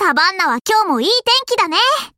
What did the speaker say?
サバンナは今日もいい天気だね。